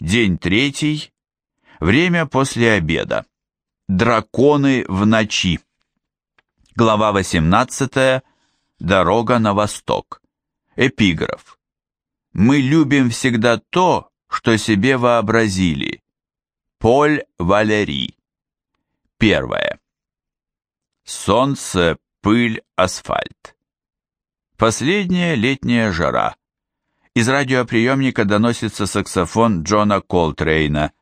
День третий. Время после обеда. Драконы в ночи. Глава 18. Дорога на восток. Эпиграф. Мы любим всегда то, что себе вообразили. Поль Валерий. Первое. Солнце, пыль, асфальт. Последняя летняя жара. Из радиоприемника доносится саксофон Джона Колтрейна.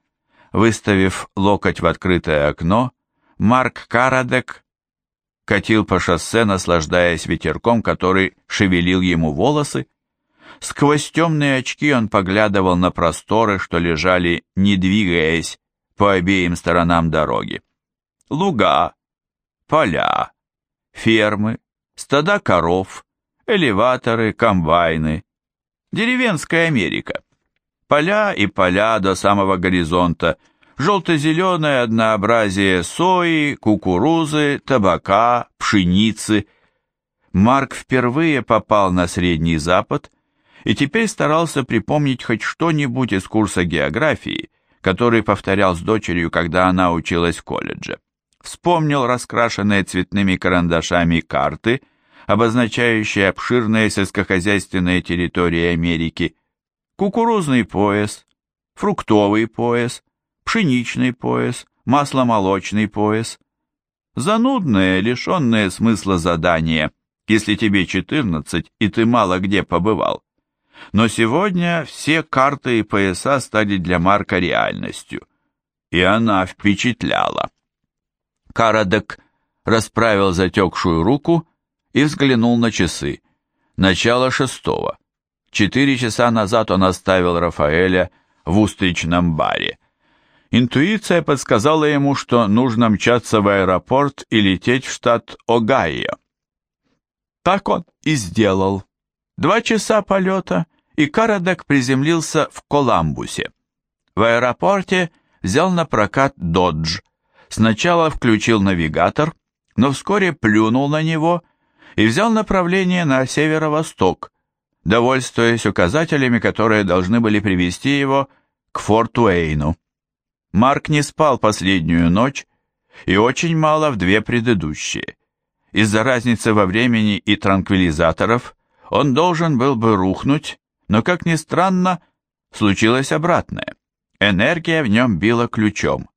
Выставив локоть в открытое окно, Марк Карадек катил по шоссе, наслаждаясь ветерком, который шевелил ему волосы. Сквозь темные очки он поглядывал на просторы, что лежали, не двигаясь, по обеим сторонам дороги. Луга, поля, фермы, стада коров, элеваторы, комбайны, Деревенская Америка. Поля и поля до самого горизонта, желто-зеленое однообразие сои, кукурузы, табака, пшеницы. Марк впервые попал на Средний Запад и теперь старался припомнить хоть что-нибудь из курса географии, который повторял с дочерью, когда она училась в колледже. Вспомнил раскрашенные цветными карандашами карты – обозначающий обширные сельскохозяйственные территории Америки, кукурузный пояс, фруктовый пояс, пшеничный пояс, масломолочный пояс. Занудное, лишенные смысла задание. если тебе 14 и ты мало где побывал. Но сегодня все карты и пояса стали для Марка реальностью, и она впечатляла. Карадек расправил затекшую руку и взглянул на часы. Начало шестого. Четыре часа назад он оставил Рафаэля в устричном баре. Интуиция подсказала ему, что нужно мчаться в аэропорт и лететь в штат Огайо. Так он и сделал. Два часа полета, и Карадек приземлился в Коламбусе. В аэропорте взял на прокат «Додж». Сначала включил навигатор, но вскоре плюнул на него и взял направление на северо-восток, довольствуясь указателями, которые должны были привести его к Форт Уэйну. Марк не спал последнюю ночь и очень мало в две предыдущие. Из-за разницы во времени и транквилизаторов он должен был бы рухнуть, но, как ни странно, случилось обратное. Энергия в нем била ключом.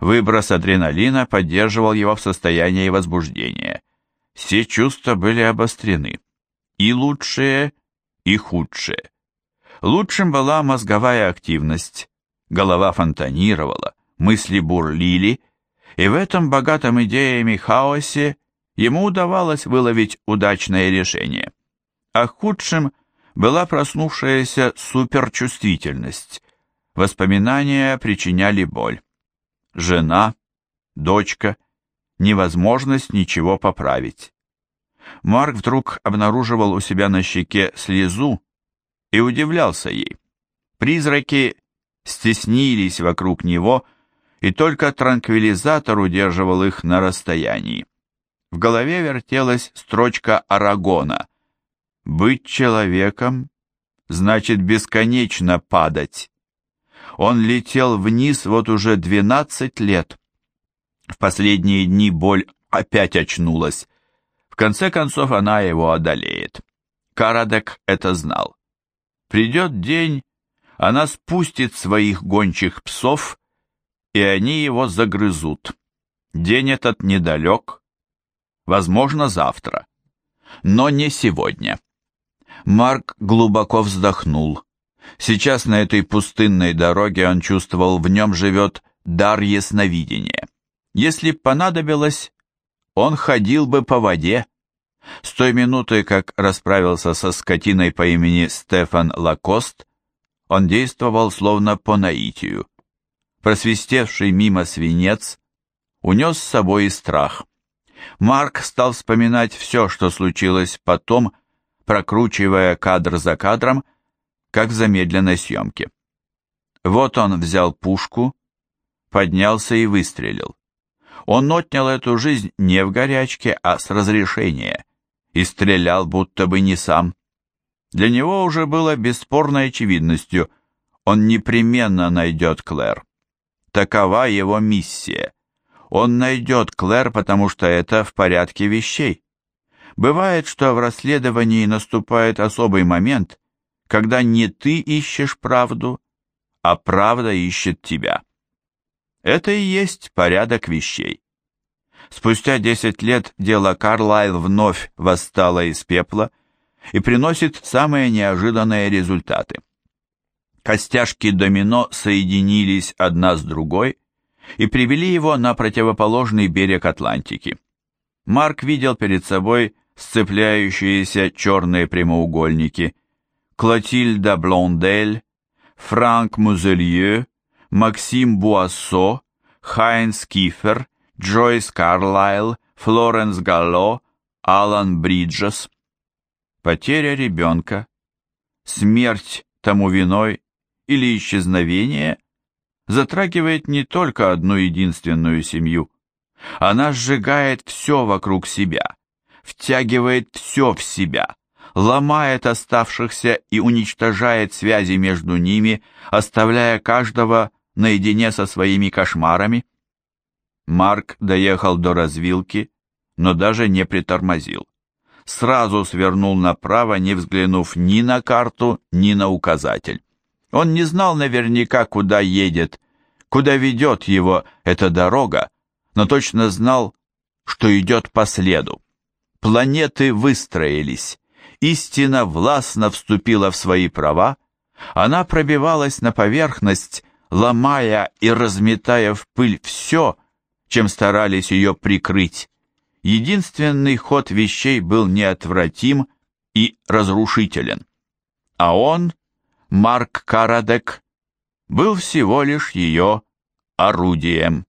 Выброс адреналина поддерживал его в состоянии возбуждения. Все чувства были обострены, и лучшие, и худшие. Лучшим была мозговая активность, голова фонтанировала, мысли бурлили, и в этом богатом идеями хаосе ему удавалось выловить удачное решение. А худшим была проснувшаяся суперчувствительность. Воспоминания причиняли боль. Жена, дочка, невозможность ничего поправить. Марк вдруг обнаруживал у себя на щеке слезу и удивлялся ей. Призраки стеснились вокруг него, и только транквилизатор удерживал их на расстоянии. В голове вертелась строчка Арагона. «Быть человеком значит бесконечно падать». Он летел вниз вот уже 12 лет. В последние дни боль опять очнулась. В конце концов она его одолеет. Карадек это знал. Придет день, она спустит своих гончих псов, и они его загрызут. День этот недалек, возможно, завтра, но не сегодня. Марк глубоко вздохнул. Сейчас на этой пустынной дороге он чувствовал, в нем живет дар ясновидения. Если б понадобилось, он ходил бы по воде. С той минуты, как расправился со скотиной по имени Стефан Лакост, он действовал словно по наитию. Просвистевший мимо свинец унес с собой и страх. Марк стал вспоминать все, что случилось потом, прокручивая кадр за кадром, как в замедленной съемке. Вот он взял пушку, поднялся и выстрелил. Он отнял эту жизнь не в горячке, а с разрешения, и стрелял будто бы не сам. Для него уже было бесспорной очевидностью, он непременно найдет Клэр. Такова его миссия. Он найдет Клэр, потому что это в порядке вещей. Бывает, что в расследовании наступает особый момент, когда не ты ищешь правду, а правда ищет тебя. Это и есть порядок вещей. Спустя 10 лет дело Карлайл вновь восстало из пепла и приносит самые неожиданные результаты. Костяшки домино соединились одна с другой и привели его на противоположный берег Атлантики. Марк видел перед собой сцепляющиеся черные прямоугольники Клотильда Блондель, Франк Музелье, Максим Буассо, Хайнс Кифер, جۆیس Карлайл, Флоренс Галло, ئالان Бриджес. Потеря ребенка, смерть тому виной или исчезновение затрагивает не только одну единственную семью. Она сжигает все вокруг себя, втягивает все в себя, ломает оставшихся и уничтожает связи между ними, оставляя каждого наедине со своими кошмарами? Марк доехал до развилки, но даже не притормозил. Сразу свернул направо, не взглянув ни на карту, ни на указатель. Он не знал наверняка, куда едет, куда ведет его эта дорога, но точно знал, что идет по следу. Планеты выстроились. Истина властно вступила в свои права, она пробивалась на поверхность, ломая и разметая в пыль все, чем старались ее прикрыть. Единственный ход вещей был неотвратим и разрушителен. А он, Марк Карадек, был всего лишь ее орудием.